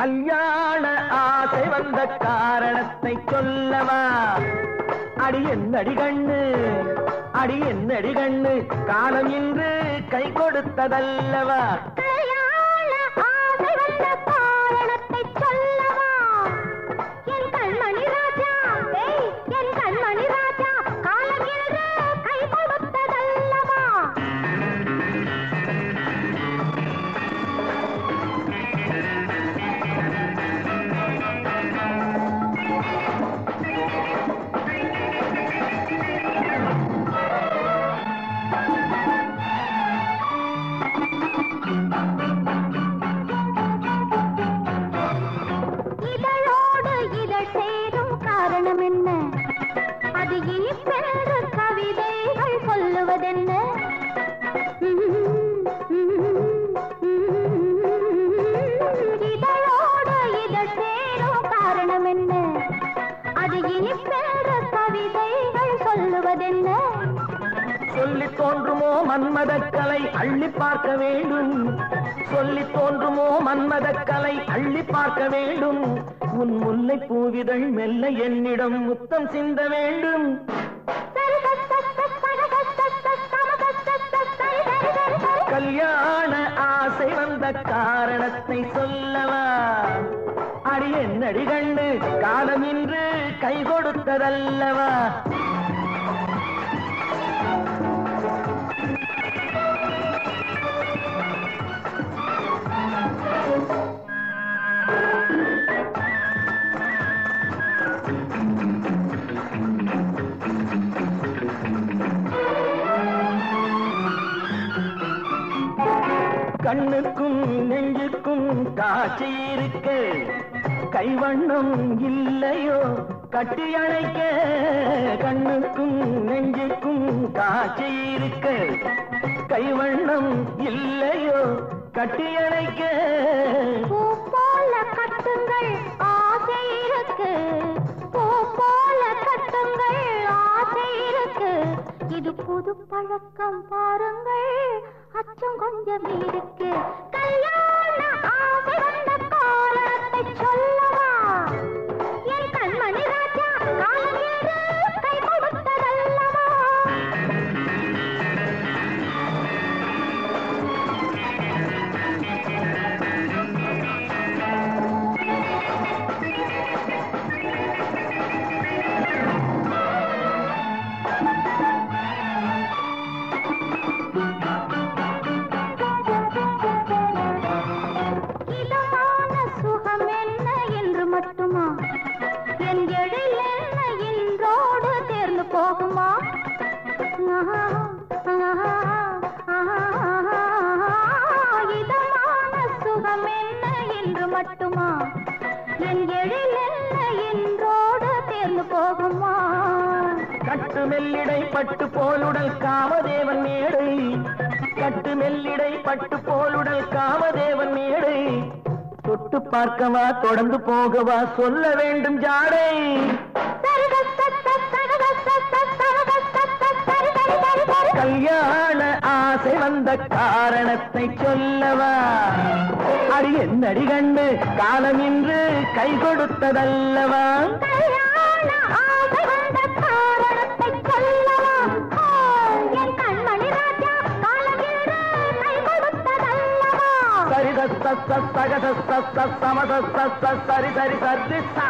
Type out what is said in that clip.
கல்யாண ஆசை வந்த காரணத்தை சொல்லவா? அடி என்னடி கண்ணு அடி என்னடி கண்ணு காலம் இன்று கை கொடுத்ததல்லவா? அது கவிதைகள் சொல்லுவதென்ன? இதழோடு இதழ் சேரும் காரணம் என்ன அது இனிப்பென்று கவிதைகள் சொல்லுவதென்ன? சொல்லி தோன்றுமோ மன்மதக்கலை அள்ளி பார்க்க வேண்டும். சொல்லி தோன்றுமோ மன்மதக்கலை அள்ளி பார்க்க வேண்டும். உன் முல்லை பூவிதழ் மெல்ல என்னிடம் முத்தம் சிந்த வேண்டும். கல்யாண ஆசை வந்த காரணத்தை சொல்லவா? அடி என்னடி கண்டு காலம் இன்று கை கொடுத்ததல்லவா? கண்ணுக்கும் நெஞ்சுக்கும் காட்சி இருக்க. கைவண்ணம் இல்லையோ கட்டி அணைக்க. கண்ணுக்கும் நெஞ்சுக்கும் காட்சி இருக்க. கைவண்ணம் இல்லையோ கட்டி அணைக்க. புது பழக்கம் பாருங்கள். அச்சம் கொஞ்சம் இருக்கு. கல்யாண ஆசை வந்த காலத்தை சொல்ல என் எழில் என்ன தேர்ந்து போகுமா? இதமான சுகம் என்ன என்று மட்டுமா? என் எழில் என்ன தேர்ந்து போகுமா? கட்டு மெல்லிடை பட்டு போலுடல் காமதேவன் மேடை. கட்டு மெல்லிடை பட்டு போலுடல் காமதேவன் மேடை. தொட்டு பார்க்கவா தொடர்ந்து போகவா சொல்ல வேண்டும் ஜாடை. கல்யாண ஆசை வந்த காரணத்தை சொல்லவா? அடி என்னடி கண்டு காலம் இன்று கை கொடுத்ததல்லவா? ಸರಿ ಸರಿ ಸರ್ದಿಸ್ತಾ.